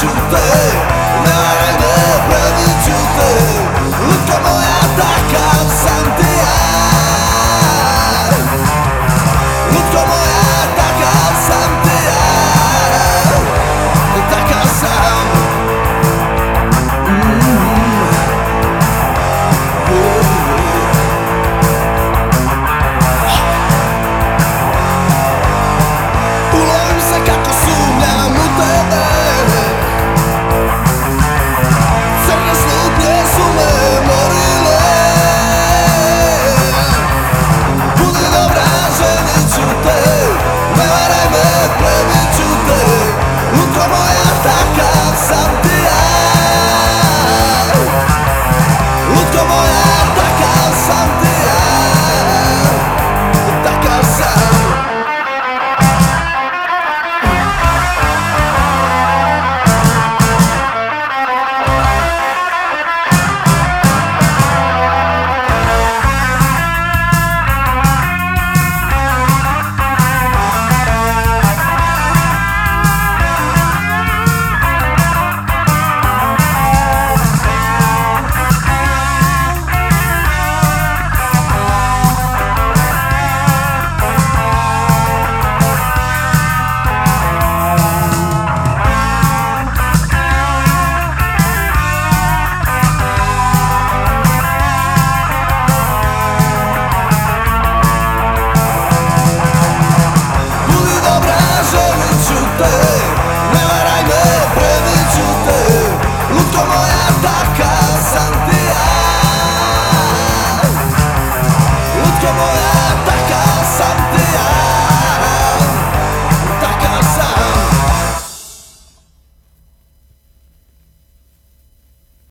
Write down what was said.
to burn